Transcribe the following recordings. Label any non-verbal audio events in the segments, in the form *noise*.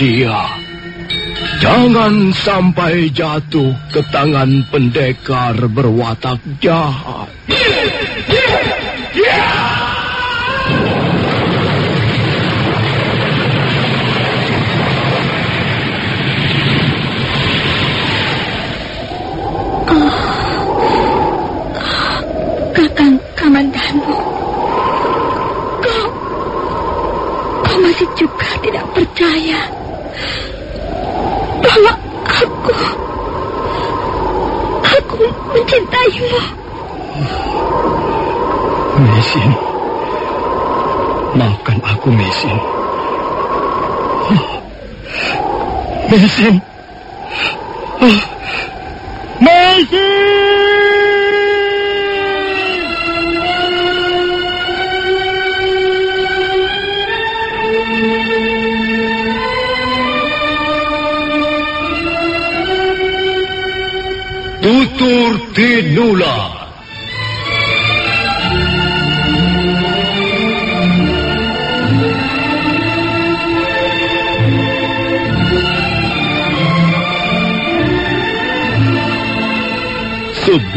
Dia. Jangan sampai jatuh ke tangan pendekar berwatak jahat. Aku, Mesin. Mesin.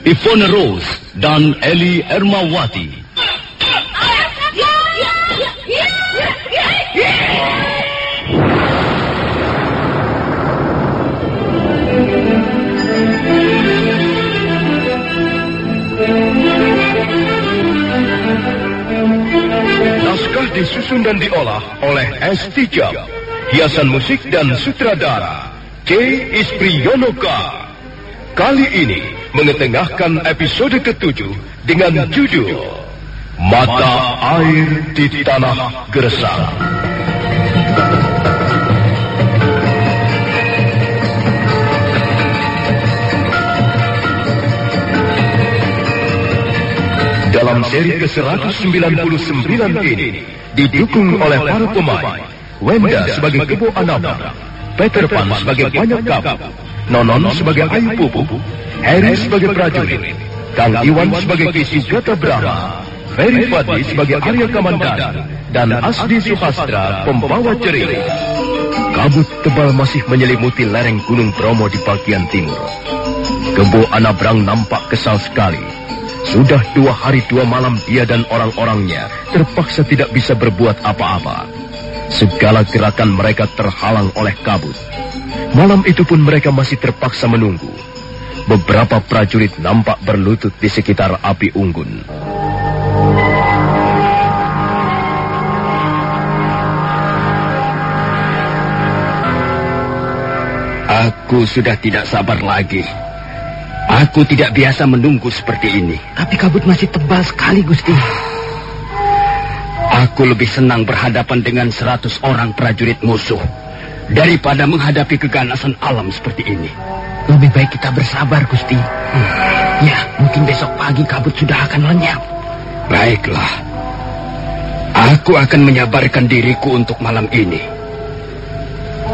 Ivone Rose, dan Eli Ermawati. Naskah disusun dan diolah oleh S. Tijab. Hiasan musik dan sutradara C. Ispriyonoka. Kali ini mengetengahkan episode ketujuh dengan judul Mata Air di Tanah Gersang. Dalam seri ke-199 ini didukung oleh para pemain Wenda sebagai Kebo Anabra, Peter Pan sebagai Banyak Kabut, Nonon sebagai Ayu Pupu, Harry sebagai prajurit, Kang Iwan sebagai Kisi Gata Brahma, Ferry Fadli sebagai Arya Kamandanu, dan Asdi Suhastra pembawa cerita. Kabut tebal masih menyelimuti lereng Gunung Bromo di bagian timur. Kebo Anabrang nampak kesal sekali. Sudah dua hari dua malam dia dan orang-orangnya terpaksa tidak bisa berbuat apa-apa. Segala gerakan mereka terhalang oleh kabut. Malam itu pun mereka masih terpaksa menunggu. Beberapa prajurit nampak berlutut di sekitar api unggun. Aku sudah tidak sabar lagi. Aku tidak biasa menunggu seperti ini. Tapi kabut masih tebal sekali, Gusti. Aku lebih senang berhadapan dengan seratus orang prajurit musuh daripada menghadapi keganasan alam seperti ini. Lebih baik kita bersabar, Gusti. Hmm. Ya, mungkin besok pagi kabut sudah akan lenyap. Baiklah. Aku akan menyabarkan diriku untuk malam ini.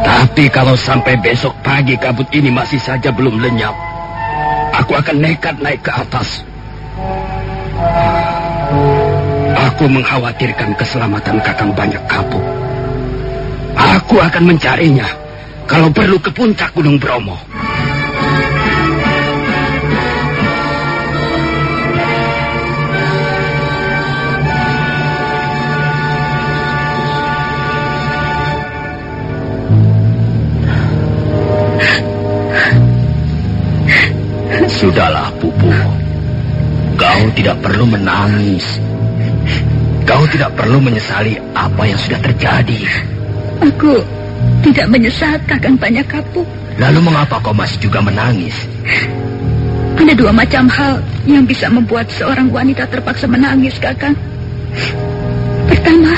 Tapi kalau sampai besok pagi kabut ini masih saja belum lenyap, aku akan nekat naik ke atas. Aku mengkhawatirkan keselamatan kakang banyak kapuk. Aku akan mencarinya. Kalau perlu ke puncak Gunung Bromo. Sudahlah, Pupu. Kau tidak perlu menangis. Kau tidak perlu menyesali apa yang sudah terjadi. Aku tidak menyesal kakang banyak kapuk. Lalu mengapa kau masih juga menangis? Ada dua macam hal yang bisa membuat seorang wanita terpaksa menangis, kakang. Pertama,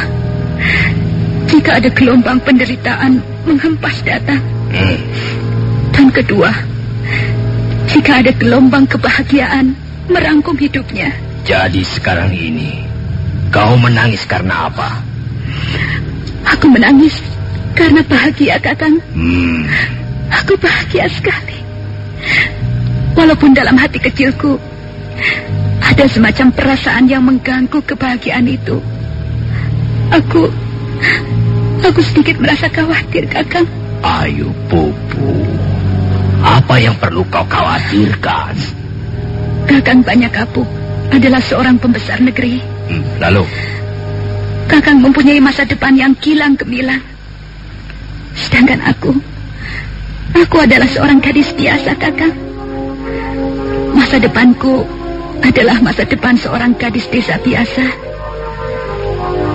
jika ada gelombang penderitaan menghempas datang. Hmm. Dan kedua, jika ada gelombang kebahagiaan merangkum hidupnya. Jadi sekarang ini, kau menangis karena apa? Aku menangis karena bahagia, kakang. Hmm. Aku bahagia sekali. Walaupun dalam hati kecilku ada semacam perasaan yang mengganggu kebahagiaan itu. Aku aku sedikit merasa khawatir, Kakang. Ayo, Pupu. Apa yang perlu kau khawatirkan? Kakang Banyak Kapuk adalah seorang pembesar negeri. Hmm, lalu? Kakang mempunyai masa depan yang kilang gemilang. Sedangkan aku, aku adalah seorang gadis biasa, Kakang. Masa depanku adalah masa depan seorang gadis desa biasa.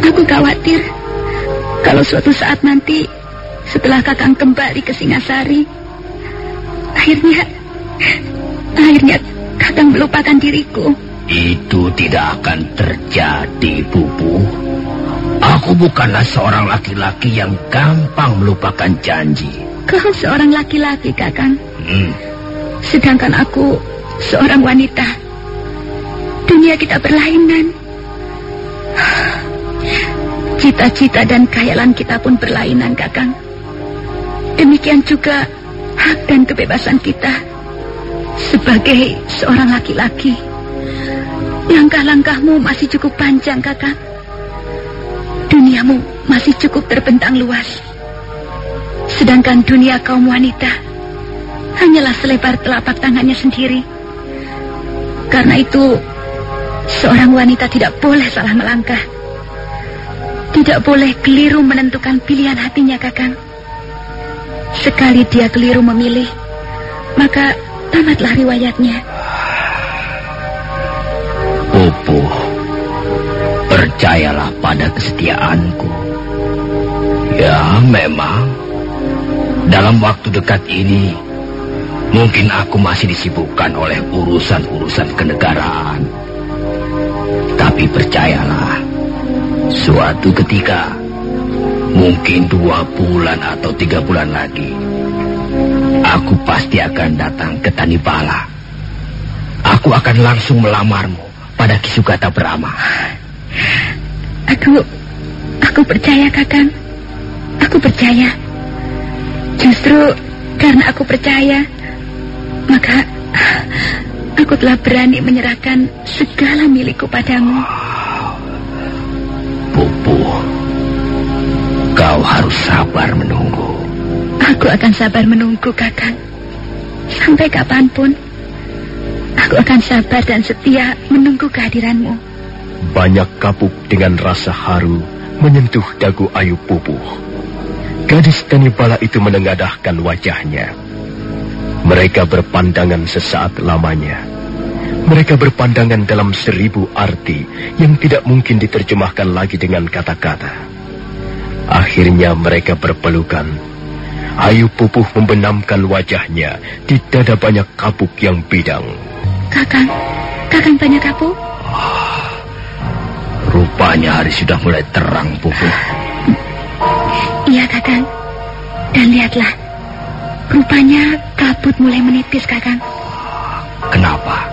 Aku khawatir kalau suatu saat nanti setelah Kakang kembali ke Singasari, akhirnya akhirnya Kakang melupakan diriku. Itu tidak akan terjadi, Pupu. Aku bukanlah seorang laki-laki yang gampang melupakan janji. Kau seorang laki-laki, Kakang. Hmm. Sedangkan aku seorang wanita. Dunia kita berlainan. Cita-cita dan khayalan kita pun berlainan, Kakang. Demikian juga hak dan kebebasan kita sebagai seorang laki-laki. Langkah-langkahmu masih cukup panjang, Kakang. Duniamu masih cukup terbentang luas. Sedangkan dunia kaum wanita hanyalah selebar telapak tangannya sendiri. Karena itu, seorang wanita tidak boleh salah melangkah. Tidak boleh keliru menentukan pilihan hatinya, Kakang. Sekali dia keliru memilih, maka tamatlah riwayatnya. Percayalah pada kesetiaanku. Ya, memang. Dalam waktu dekat ini, mungkin aku masih disibukkan oleh urusan-urusan kenegaraan. Tapi percayalah, suatu ketika, mungkin dua bulan atau tiga bulan lagi, aku pasti akan datang ke Tanibala. Aku akan langsung melamarmu pada Kisugata Brahma. Aku, aku percaya, Kakang. Aku percaya. Justru karena aku percaya, maka aku telah berani menyerahkan segala milikku padamu. Pupu, kau harus sabar menunggu. Aku akan sabar menunggu, Kakang. Sampai kapan pun, aku akan sabar dan setia menunggu kehadiranmu. Banyak kapuk dengan rasa haru menyentuh dagu Ayu Pupuh. Gadis Tanibala itu menengadahkan wajahnya. Mereka berpandangan sesaat lamanya. Mereka berpandangan dalam seribu arti yang tidak mungkin diterjemahkan lagi dengan kata-kata. Akhirnya mereka berpelukan. Ayu Pupuh membenamkan wajahnya di dada banyak kapuk yang bidang. Kakang, Kakang banyak kapuk? Rupanya hari sudah mulai terang, Pupu. Iya, Kakang. Dan lihatlah, rupanya kabut mulai menipis, Kakang. Kenapa?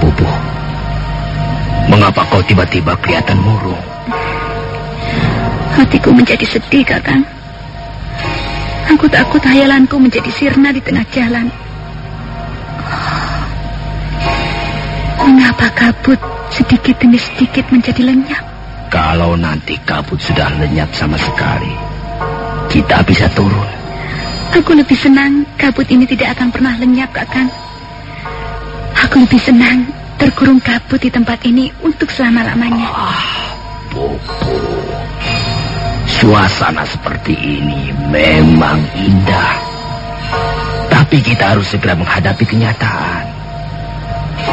Pupu, mengapa kau tiba-tiba kelihatan murung? Hatiku menjadi sedih, Kakang. Aku takut hayalanku menjadi sirna di tengah jalan. Mengapa kabut sedikit demi sedikit menjadi lenyap? Kalau nanti kabut sudah lenyap sama sekali, kita bisa turun. Aku lebih senang kabut ini tidak akan pernah lenyap, Kakang. Aku lebih senang terkurung kabut di tempat ini untuk selama-lamanya. Ah, Bobo. Suasana seperti ini memang indah. Tapi kita harus segera menghadapi kenyataan.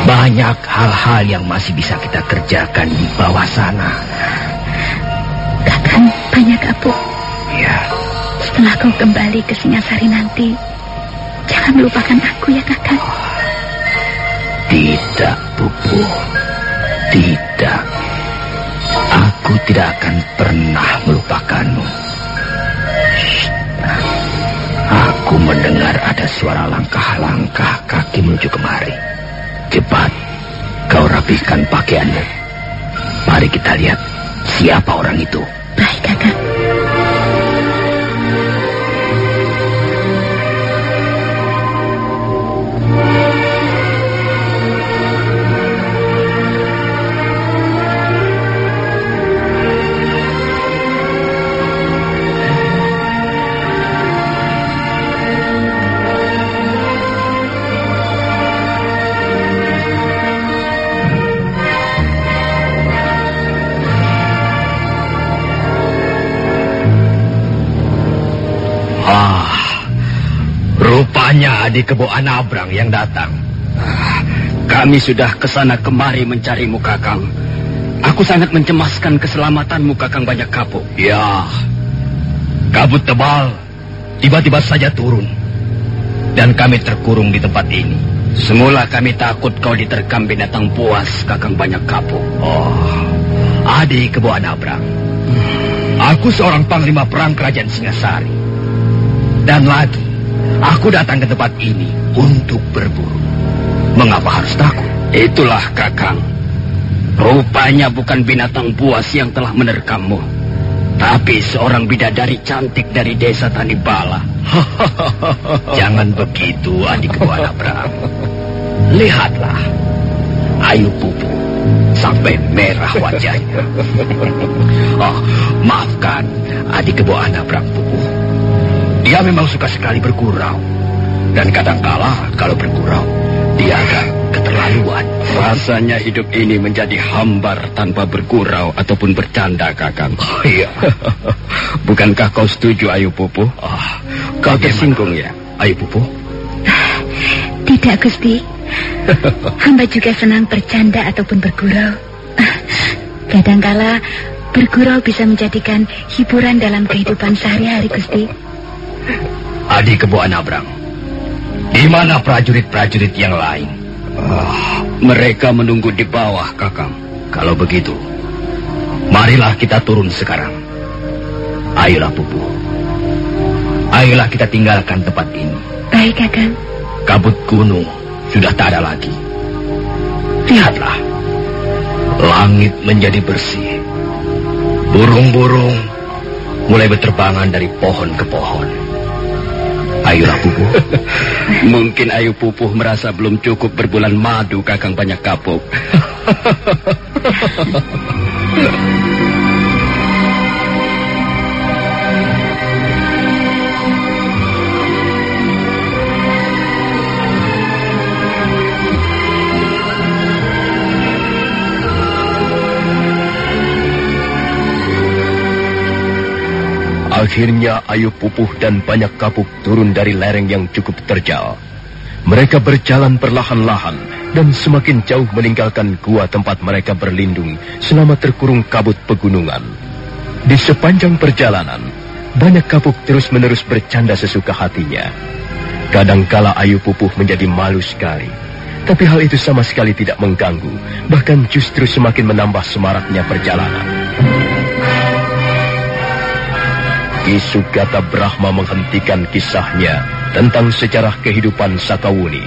Banyak hal-hal yang masih bisa kita kerjakan di bawah sana. Kakang banyak kabut. Ya, Setelah kau kembali ke Singasari nanti, jangan melupakan aku ya, Kakang. tidak, Bobo. Tidak. Aku tidak akan pernah melupakanmu. Aku mendengar ada suara langkah-langkah kaki menuju kemari. Cepat, kau rapihkan pakaianmu. Mari kita lihat siapa orang itu. Baik, Kakang. Rupanya adik kebo Anabrang yang datang. Ah, kami sudah ke sana kemari mencarimu, Kakang. Aku sangat mencemaskan keselamatanmu, Kakang Banyak Kapuk. Ya, kabut tebal tiba-tiba saja turun. Dan kami terkurung di tempat ini. Semula kami takut kau diterkam binatang buas, Kakang Banyak Kapuk. Oh, adik kebo Anabrang. Aku seorang panglima perang kerajaan Singasari. Dan lagi, aku datang ke tempat ini untuk berburu. Mengapa harus takut? Itulah Kakang. Rupanya bukan binatang buas yang telah menerkammu. Tapi seorang bidadari cantik dari desa Tanibala. *laughs* Jangan begitu, adik Buana Bram. *laughs* Lihatlah. Ayu Pupu sampai merah wajahnya. *laughs* oh, maafkan adik Buana Bram Pupu. Dia memang suka sekali bergurau. Dan kadangkala kalau bergurau, dia agak keterlaluan. Rasanya hidup ini menjadi hambar tanpa bergurau ataupun bercanda, Kakang. Oh iya. *laughs* Bukankah kau setuju, Ayu Pupu? Oh, kau tersinggung ya, Ayu Pupu? Tidak, Gusti. *laughs* Hamba juga senang bercanda ataupun bergurau. Kadangkala bergurau bisa menjadikan hiburan dalam kehidupan sehari-hari, Gusti. Adik Kebo Anabrang, di mana prajurit-prajurit yang lain? Ah, mereka menunggu di bawah, Kakang. Kalau begitu, marilah kita turun sekarang. Ayolah, Pupu. Ayolah kita tinggalkan tempat ini. Baik, Kakang. Kabut gunung sudah tak ada lagi. Lihatlah, langit menjadi bersih. Burung-burung mulai berterbangan dari pohon ke pohon. Ayolah Pupuh. *laughs* Mungkin Ayu Pupuh merasa belum cukup berbulan madu kakang banyak kapuk. *laughs* Akhirnya Ayu Pupuh dan Banyak Kapuk turun dari lereng yang cukup terjal. Mereka berjalan perlahan-lahan dan semakin jauh meninggalkan gua tempat mereka berlindung selama terkurung kabut pegunungan. Di sepanjang perjalanan, Banyak Kapuk terus-menerus bercanda sesuka hatinya. Kadangkala Ayu Pupuh menjadi malu sekali. Tapi hal itu sama sekali tidak mengganggu, bahkan justru semakin menambah semaraknya perjalanan. Ki Sugata Brahma menghentikan kisahnya tentang sejarah kehidupan Sakawuni.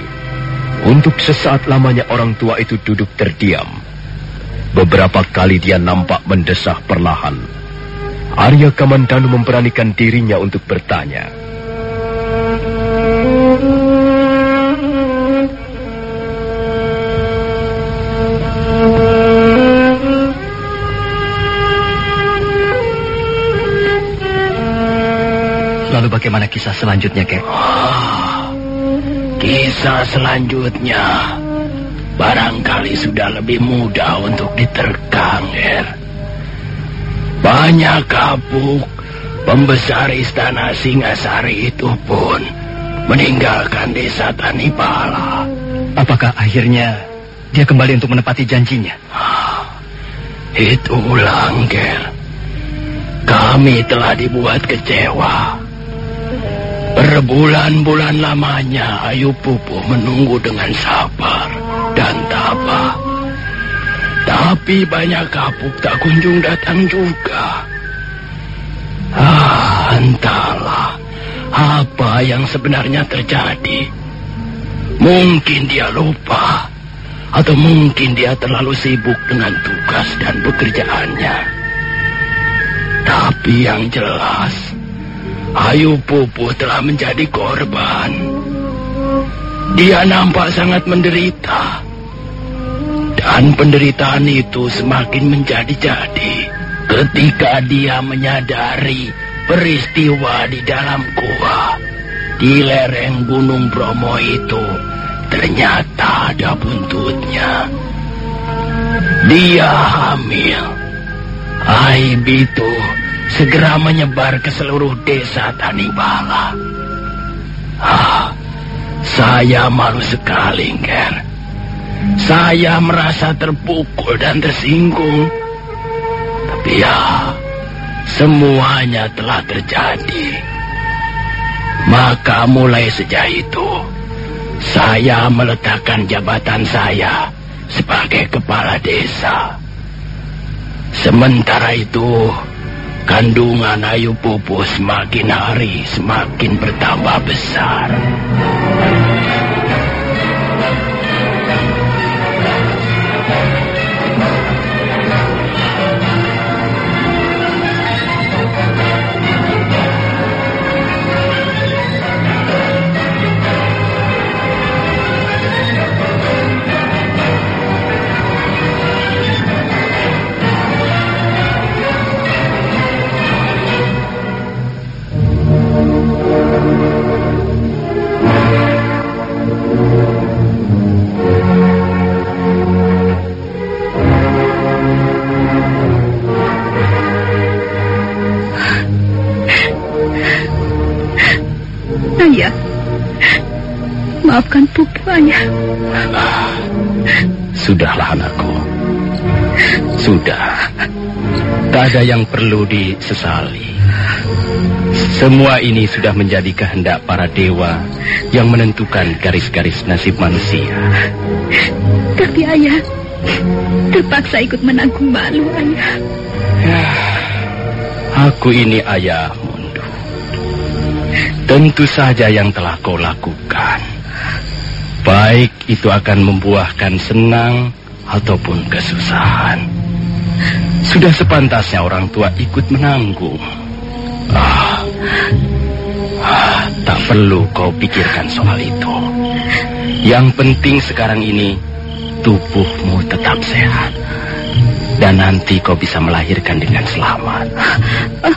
Untuk sesaat lamanya orang tua itu duduk terdiam. Beberapa kali dia nampak mendesah perlahan. Arya Kamandanu memberanikan dirinya untuk bertanya. Lalu bagaimana kisah selanjutnya, Kek? Ah, kisah selanjutnya barangkali sudah lebih mudah untuk diterkang, Ger. Banyak kapuk pembesar istana Singasari itu pun meninggalkan desa Tanipala. Apakah akhirnya dia kembali untuk menepati janjinya? Itu ulang, Ger. Kami telah dibuat kecewa. Berbulan-bulan lamanya Ayu Pupu menunggu dengan sabar dan tabah. Tapi banyak kapuk tak kunjung datang juga. Ah, entahlah apa yang sebenarnya terjadi. Mungkin dia lupa. Atau mungkin dia terlalu sibuk dengan tugas dan pekerjaannya. Tapi yang jelas, Ayu Pupu telah menjadi korban. Dia nampak sangat menderita. Dan penderitaan itu semakin menjadi-jadi ketika dia menyadari peristiwa di dalam gua di lereng Gunung Bromo itu ternyata ada buntutnya. Dia hamil. Aib itu segera menyebar ke seluruh desa Tanibala. Ah, saya malu sekali, Ger. Saya merasa terpukul dan tersinggung. Tapi ya, semuanya telah terjadi. Maka mulai sejak itu, saya meletakkan jabatan saya sebagai kepala desa. Sementara itu, kandungan Ayu Pupu semakin hari semakin bertambah besar. Sudahlah anakku. Sudah. Tak ada yang perlu disesali. Semua ini sudah menjadi kehendak para dewa yang menentukan garis-garis nasib manusia. Tapi ayah, terpaksa ikut menanggung malu ayah. Ya, aku ini ayah mundu. Tentu saja yang telah kau lakukan Baik itu akan membuahkan senang ataupun kesusahan. Sudah sepantasnya orang tua ikut menanggung. Perlu kau pikirkan soal itu. Yang penting sekarang ini tubuhmu tetap sehat. Dan nanti kau bisa melahirkan dengan selamat. Uh,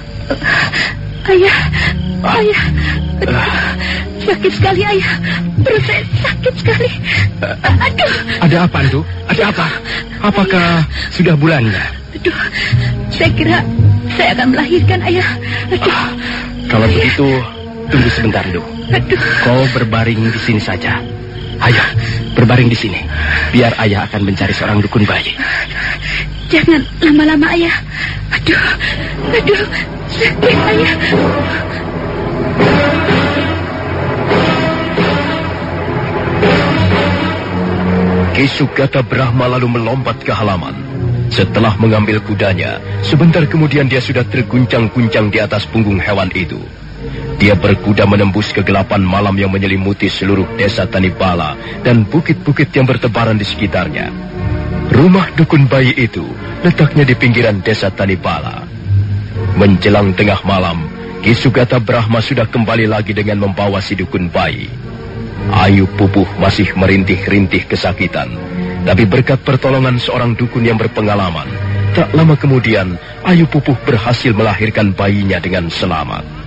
ayah, ayah. Uh, Sakit sekali, Ayah. Perut saya sakit sekali. Aduh. Ada apa, Andu? Ada apa? Apakah ayah. sudah bulannya? Aduh, saya kira saya akan melahirkan, Ayah. Aduh. Ah, kalau ayah. begitu, tunggu sebentar, Andu. Aduh. Kau berbaring di sini saja. Ayo, berbaring di sini. Biar ayah akan mencari seorang dukun bayi. Jangan lama-lama, Ayah. Aduh, aduh, sakit, Ayah. Kisugata Brahma lalu melompat ke halaman. Setelah mengambil kudanya, sebentar kemudian dia sudah terguncang-guncang di atas punggung hewan itu. Dia berkuda menembus kegelapan malam yang menyelimuti seluruh desa Tanibala dan bukit-bukit yang bertebaran di sekitarnya. Rumah dukun bayi itu letaknya di pinggiran desa Tanibala. Menjelang tengah malam, Kisugata Brahma sudah kembali lagi dengan membawa si dukun bayi. Ayu Pupuh masih merintih-rintih kesakitan. Tapi berkat pertolongan seorang dukun yang berpengalaman, tak lama kemudian Ayu Pupuh berhasil melahirkan bayinya dengan selamat.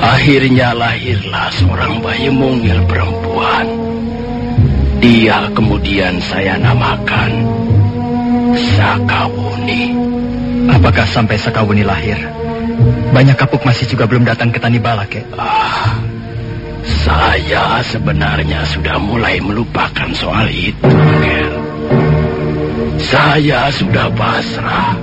Akhirnya lahirlah seorang bayi mungil perempuan. Dia kemudian saya namakan Sakawuni. Apakah sampai Sakawuni lahir? Banyak kapuk masih juga belum datang ke Tanibala, kek. Ah, saya sebenarnya sudah mulai melupakan soal itu, Ger. Saya sudah pasrah.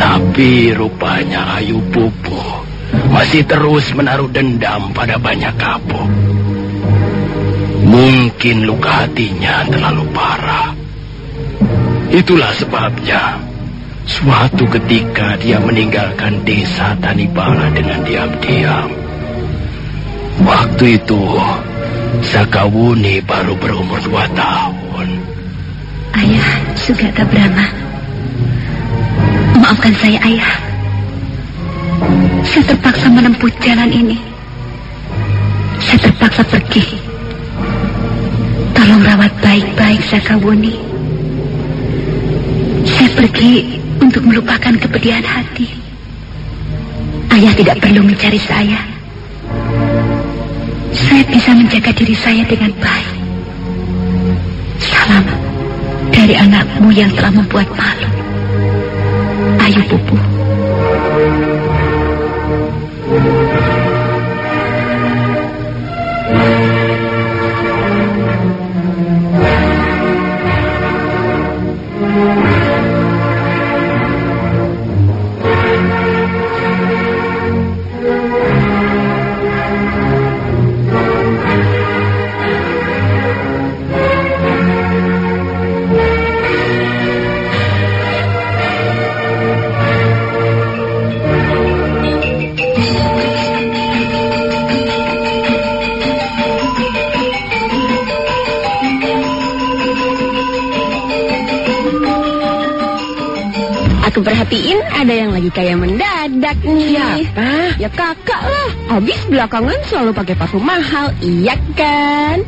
Tapi rupanya Ayu Pupu masih terus menaruh dendam pada banyak kapuk. Mungkin luka hatinya terlalu parah. Itulah sebabnya suatu ketika dia meninggalkan desa Tanibala dengan diam-diam. Waktu itu Sakawuni baru berumur dua tahun. Ayah, Sugata Brahma. Maafkan saya, Ayah. Saya terpaksa menempuh jalan ini. Saya terpaksa pergi. Tolong rawat baik-baik Sakawuni. Saya pergi untuk melupakan kepedihan hati. Ayah tidak perlu mencari saya. Saya bisa menjaga diri saya dengan baik. Salam dari anakmu yang telah membuat malu. Ayu Pupu. Yang kayak mendadak nih. Siapa? Ya kakak lah. Habis belakangan selalu pakai parfum mahal, iya kan?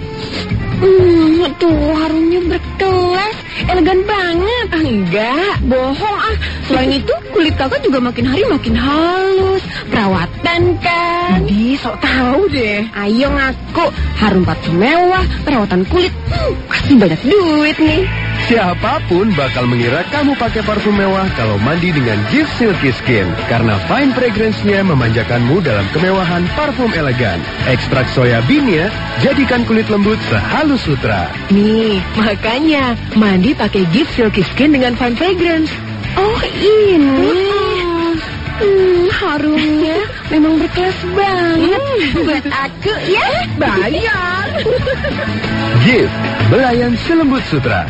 Hmm, tuh harumnya berkelas, elegan banget. Ah, enggak. Bohong ah. Selain itu kulit kakak juga makin hari makin halus. Perawatan kan? Di, sok tahu deh. Ayo ngaku, harum parfum mewah, perawatan kulit. Hmm, pasti banyak duit nih. Siapa pun bakal mengira kamu pakai parfum mewah kalau mandi dengan Gift Silky Skin. Karena fine fragrance-nya memanjakanmu dalam kemewahan parfum elegan. Ekstrak soya bean-nya jadikan kulit lembut sehalus sutra. Nih, makanya mandi pakai Gift Silky Skin dengan fine fragrance. Oh ini. Hmm, harumnya memang berkelas banget. Buat aku ya. Bayar. *laughs* Gift, belayan selembut sutra.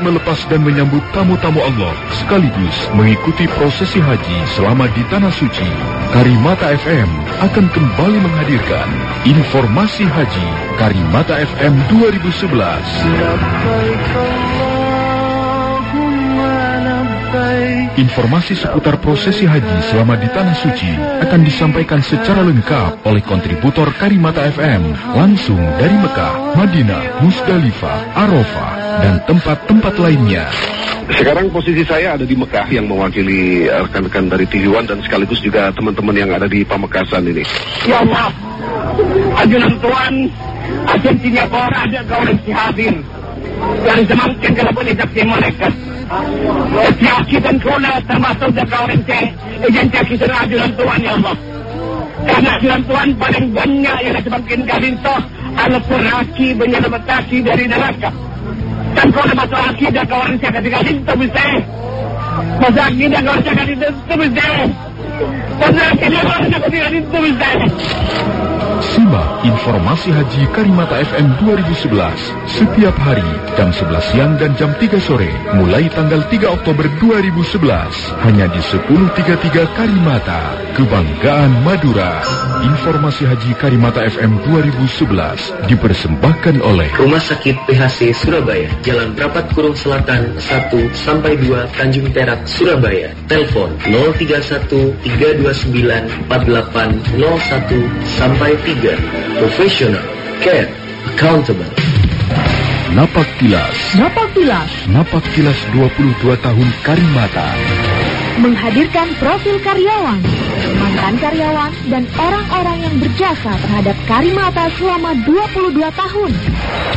Melepas dan menyambut tamu-tamu Allah sekaligus mengikuti prosesi haji selama di Tanah Suci. Karimata FM akan kembali menghadirkan informasi haji Karimata FM 2011. Informasi seputar prosesi haji selama di Tanah Suci akan disampaikan secara lengkap oleh kontributor Karimata FM langsung dari Mekah, Madinah, Musdalifah, Arafah, dan tempat-tempat lainnya. Sekarang posisi saya ada di Mekah yang mewakili rekan-rekan dari One dan sekaligus juga teman-teman yang ada di Pamekasan ini. Ya Allah, ajunan Tuhan, agensinya kau ada kau mesti hadir. Dan semakin kalau boleh saksi malaikat. Setiap dan kula termasuk dan kau mesti agensi kita ajunan Tuhan ya Allah. Karena ajunan Tuhan paling banyak yang semakin kali itu al-Quraki menyelamatkan dari neraka. Dan kalau masuk akidah kawan saya ketika itu bisa. Masuk akidah kawan saya ketika itu bisa. Masuk akidah kawan saya ketika itu bisa. Simak informasi haji Karimata FM 2011 setiap hari jam 11 siang dan jam 3 sore mulai tanggal 3 Oktober 2011 hanya di 1033 Karimata Kebanggaan Madura. Informasi haji Karimata FM 2011 dipersembahkan oleh Rumah Sakit PHC Surabaya, Jalan Prapat Kurung Selatan 1 sampai 2 Tanjung Perak Surabaya. Telepon 031 329 4801 sampai 3. Professional, care, accountable. Napak Tilas. Napak Tilas. Napak Tilas 22 tahun Karimata. Menghadirkan profil karyawan, mantan karyawan, dan orang-orang yang berjasa terhadap Karimata selama 22 tahun.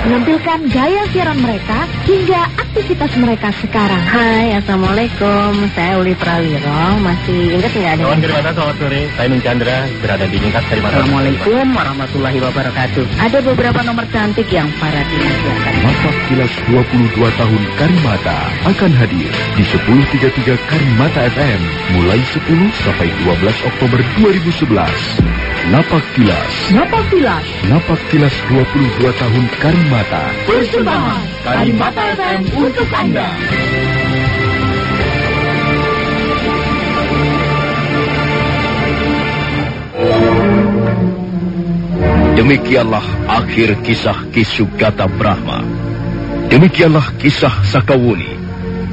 Menampilkan gaya siaran mereka hingga aktivitas mereka sekarang. Hai, Assalamualaikum. Saya Uli Prawiro. Masih ingat nggak ada? Kawan Karimata, selamat sore. Saya Nun Chandra, berada di Ningkat Karimata. Assalamualaikum warahmatullahi wabarakatuh. Ada beberapa nomor cantik yang para dinasihatkan. Napak Tilas 22 tahun Karimata akan hadir di 1033 Karimata FM mulai 10 sampai 12 Oktober 2011. Napak Tilas. Napak Tilas. Napak Tilas 22 tahun Karimata. Persembahan Karimata FM untuk Anda. Demikianlah akhir kisah Kisugata Brahma. Demikianlah kisah Sakawuni,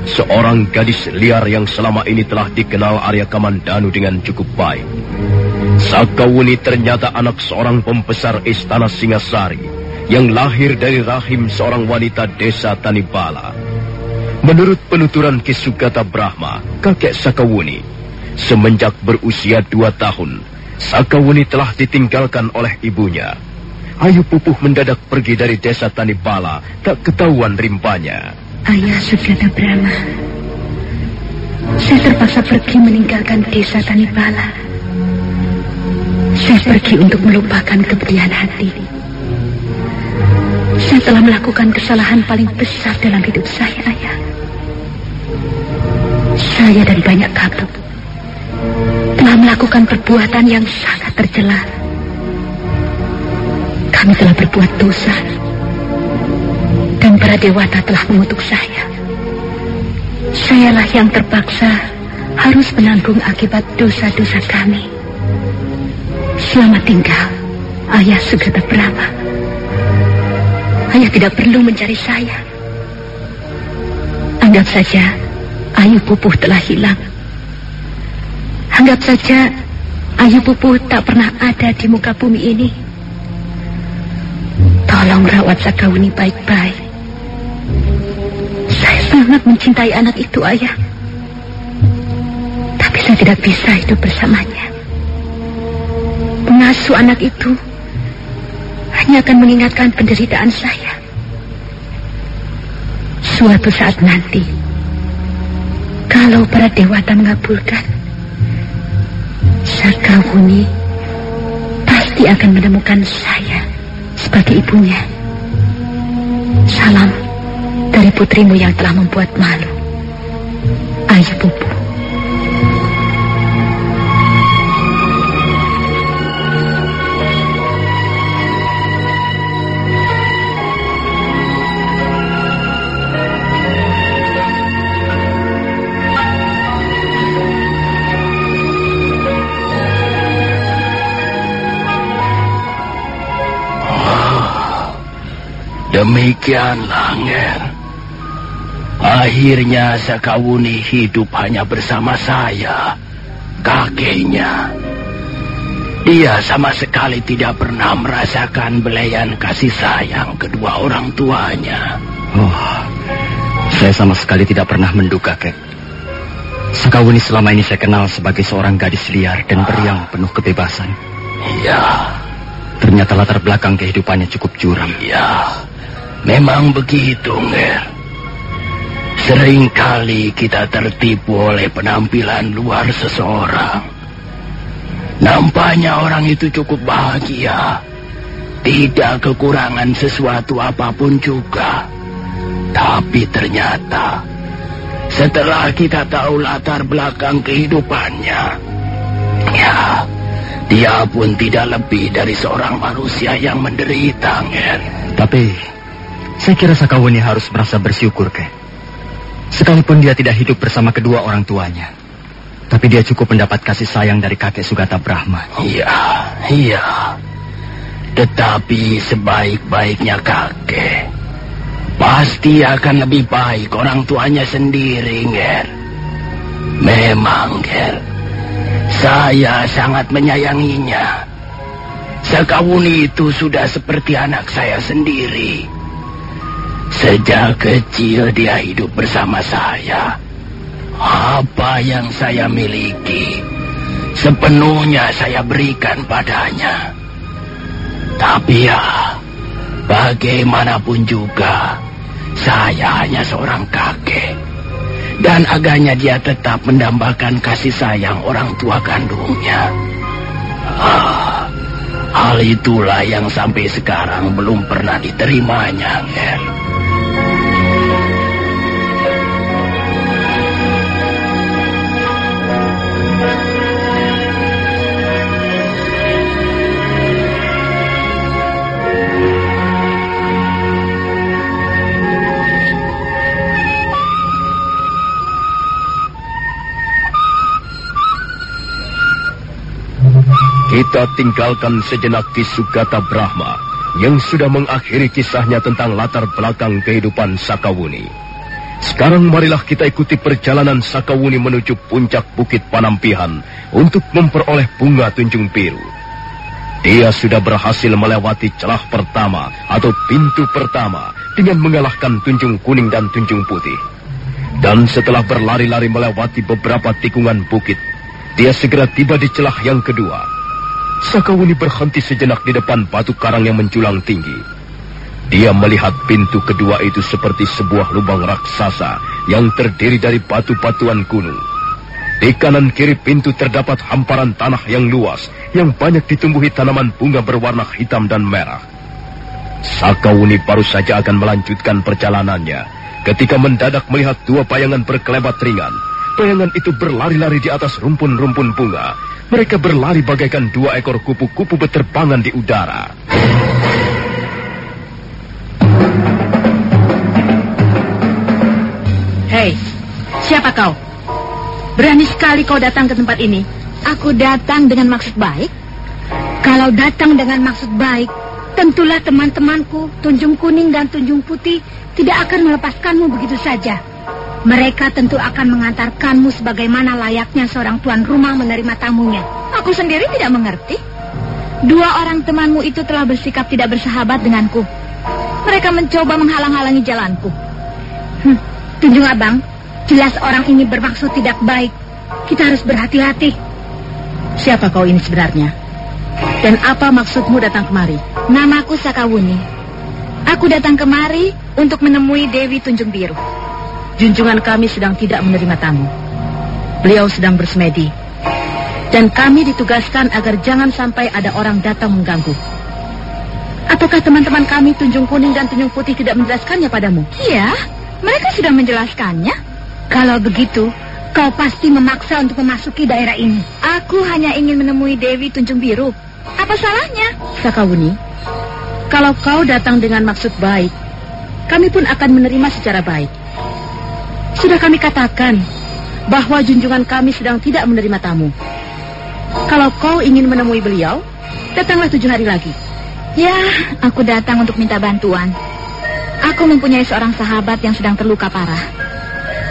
seorang gadis liar yang selama ini telah dikenal Arya Kamandanu dengan cukup baik. Sakawuni ternyata anak seorang pembesar istana Singasari yang lahir dari rahim seorang wanita desa Tanibala. Menurut penuturan Kisugata Brahma, kakek Sakawuni, semenjak berusia dua tahun, Sakawuni telah ditinggalkan oleh ibunya. Ayu Pupuh mendadak pergi dari desa Tanibala, tak ketahuan rimpanya. Ayah Sugata Brahma. Saya terpaksa pergi meninggalkan desa Tanibala. Saya pergi untuk melupakan kepedihan hati. Saya telah melakukan kesalahan paling besar dalam hidup saya, Ayah. Saya dan banyak kabut telah melakukan perbuatan yang sangat tercela. Kami telah berbuat dosa. Para dewata telah mengutuk saya. Sayalah yang terpaksa harus menanggung akibat dosa-dosa kami. Selamat tinggal, Ayah Sugata Brahma. Ayah tidak perlu mencari saya. Anggap saja Ayu Pupuh telah hilang. Anggap saja Ayu Pupuh tak pernah ada di muka bumi ini. Tolong rawat Sakawuni baik-baik. Sangat mencintai anak itu, Ayah. Tapi saya tidak bisa hidup bersamanya. Mengasuh anak itu hanya akan mengingatkan penderitaan saya. Suatu saat nanti, kalau para dewata mengabulkan, Sakawuni pasti akan menemukan saya sebagai ibunya. Salam dari putrimu yang telah membuat malu. Ayu Pupu. Demikianlah, Nger. Akhirnya Sakawuni hidup hanya bersama saya, kakeknya. Dia sama sekali tidak pernah merasakan belayan kasih sayang kedua orang tuanya. Oh, saya sama sekali tidak pernah menduga, kek. Sakawuni selama ini saya kenal sebagai seorang gadis liar dan beriang penuh kebebasan. Iya. Ternyata latar belakang kehidupannya cukup curam. Iya. Memang begitu, Nger. Seringkali kita tertipu oleh penampilan luar seseorang. Nampaknya orang itu cukup bahagia. Tidak kekurangan sesuatu apa pun juga. Tapi ternyata setelah kita tahu latar belakang kehidupannya, ya, dia pun tidak lebih dari seorang manusia yang menderita, Nger. Tapi saya kira Sakawuni harus merasa bersyukur, Kek. Sekalipun dia tidak hidup bersama kedua orang tuanya. Tapi dia cukup mendapat kasih sayang dari kakek Sugata Brahma. Iya, iya. Tetapi sebaik-baiknya kakek, pasti akan lebih baik orang tuanya sendiri, Nger. Memang, Nger. Saya sangat menyayanginya. Sakawuni itu sudah seperti anak saya sendiri. Sejak kecil dia hidup bersama saya. Apa yang saya miliki, sepenuhnya saya berikan padanya. Tapi ya, bagaimanapun juga, saya hanya seorang kakek. Dan agaknya dia tetap mendambakan kasih sayang orang tua kandungnya. Ah, hal itulah yang sampai sekarang belum pernah diterimanya, Ger. Kita tinggalkan sejenak Kisugata Brahma yang sudah mengakhiri kisahnya tentang latar belakang kehidupan Sakawuni. Sekarang marilah kita ikuti perjalanan Sakawuni menuju puncak Bukit Panampihan untuk memperoleh bunga tunjung biru. Dia sudah berhasil melewati celah pertama atau pintu pertama dengan mengalahkan tunjung kuning dan tunjung putih. Dan setelah berlari-lari melewati beberapa tikungan bukit, dia segera tiba di celah yang kedua. Sakawuni berhenti sejenak di depan batu karang yang menjulang tinggi. Dia melihat pintu kedua itu seperti sebuah lubang raksasa yang terdiri dari batu-batuan gunung. Di kanan kiri pintu terdapat hamparan tanah yang luas yang banyak ditumbuhi tanaman bunga berwarna hitam dan merah. Sakawuni baru saja akan melanjutkan perjalanannya ketika mendadak melihat dua bayangan berkelebat ringan. Bayangan itu berlari-lari di atas rumpun-rumpun bunga. Mereka berlari bagaikan dua ekor kupu-kupu berterbangan di udara. Hei, siapa kau? Berani sekali kau datang ke tempat ini. Aku datang dengan maksud baik. Kalau datang dengan maksud baik, tentulah teman-temanku, Tunjung Kuning dan Tunjung Putih, tidak akan melepaskanmu begitu saja. Mereka tentu akan mengantarkanmu sebagaimana layaknya seorang tuan rumah menerima tamunya. Aku sendiri tidak mengerti. Dua orang temanmu itu telah bersikap tidak bersahabat denganku. Mereka mencoba menghalang-halangi jalanku. Hm, Tunjung Abang, jelas orang ini bermaksud tidak baik. Kita harus berhati-hati. Siapa kau ini sebenarnya? Dan apa maksudmu datang kemari? Namaku Sakawuni. Aku datang kemari untuk menemui Dewi Tunjung Biru. Junjungan kami sedang tidak menerima tamu. Beliau sedang bersemedi. Dan kami ditugaskan agar jangan sampai ada orang datang mengganggu. Apakah teman-teman kami Tunjung Kuning dan Tunjung Putih tidak menjelaskannya padamu? Iya, mereka sudah menjelaskannya. Kalau begitu, kau pasti memaksa untuk memasuki daerah ini. Aku hanya ingin menemui Dewi Tunjung Biru. Apa salahnya? Sakawuni, kalau kau datang dengan maksud baik, kami pun akan menerima secara baik. Sudah kami katakan bahwa junjungan kami sedang tidak menerima tamu. Kalau kau ingin menemui beliau, datanglah tujuh hari lagi. Ya, aku datang untuk minta bantuan. Aku mempunyai seorang sahabat yang sedang terluka parah.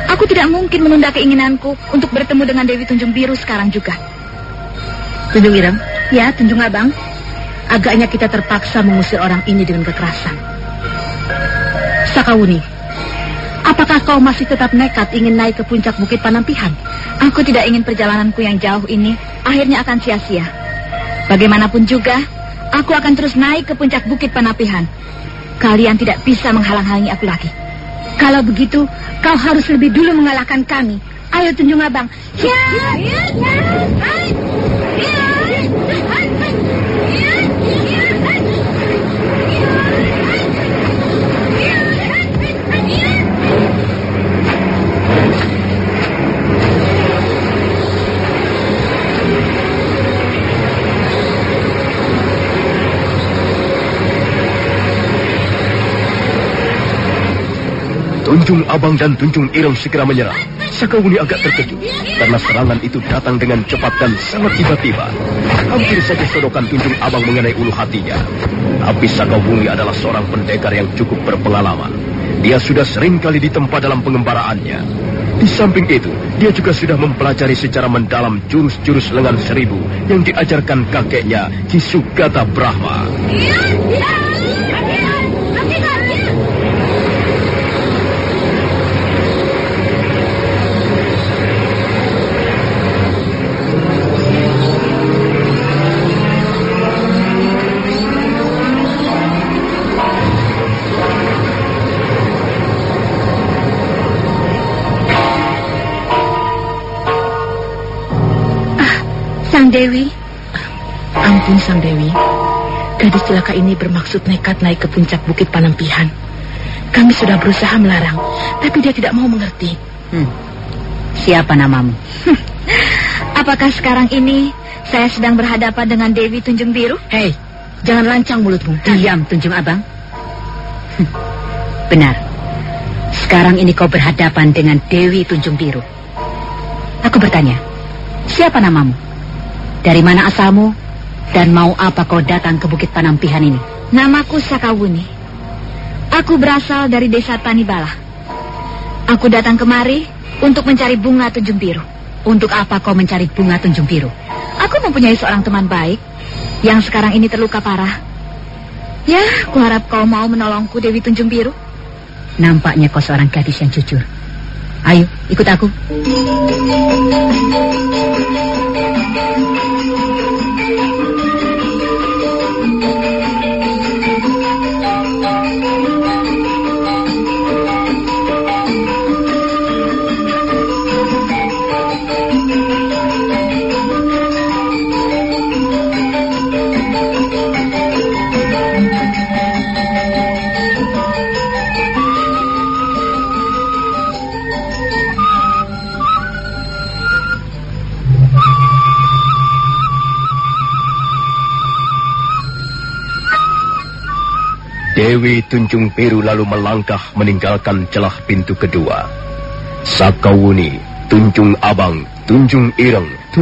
Aku tidak mungkin menunda keinginanku untuk bertemu dengan Dewi Tunjung Biru sekarang juga. Tunjung Irem? Ya, Tunjung Abang. Agaknya kita terpaksa mengusir orang ini dengan kekerasan. Sakawuni, apakah kau masih tetap nekat ingin naik ke puncak Bukit Panampihan? Aku tidak ingin perjalananku yang jauh ini akhirnya akan sia-sia. Bagaimanapun juga, aku akan terus naik ke puncak Bukit Panampihan. Kalian tidak bisa menghalang-halangi aku lagi. Kalau begitu, kau harus lebih dulu mengalahkan kami. Ayo Tunjung Abang. Ya, ya, ya. Tunjung Abang dan Tunjung Ireng segera menyerang. Sakawuni agak terkejut karena serangan itu datang dengan cepat dan sangat tiba-tiba. Hampir saja sodokan Tunjung Abang mengenai ulu hatinya. Tapi Sakawuni adalah seorang pendekar yang cukup berpengalaman. Dia sudah sering kali ditempa dalam pengembaraannya. Di samping itu, dia juga sudah mempelajari secara mendalam jurus-jurus lengan seribu yang diajarkan kakeknya, Kisugata Brahma. Sang Dewi. Ampun Sang Dewi. Gadis celaka ini bermaksud nekat naik ke puncak bukit Panampihan. Kami sudah berusaha melarang, tapi dia tidak mau mengerti. Hmm. Siapa namamu? *laughs* Apakah sekarang ini saya sedang berhadapan dengan Dewi Tunjung Biru? Hei, jangan lancang mulutmu. Diam, Tunjung Abang. *laughs* Benar. Sekarang ini kau berhadapan dengan Dewi Tunjung Biru. Aku bertanya, siapa namamu? Dari mana asalmu? Dan mau apa kau datang ke Bukit Panampihan ini? Namaku Sakawuni. Aku berasal dari desa Tanibala. Aku datang kemari untuk mencari bunga Tunjung Biru. Untuk apa kau mencari bunga Tunjung Biru? Aku mempunyai seorang teman baik yang sekarang ini terluka parah. Ya, kuharap kau mau menolongku Dewi Tunjung Biru. Nampaknya kau seorang gadis yang jujur. Ayo, ikut aku. Dewi Tunjung Biru lalu melangkah meninggalkan celah pintu kedua. Sakawuni, Tunjung Abang, Tunjung Ireng,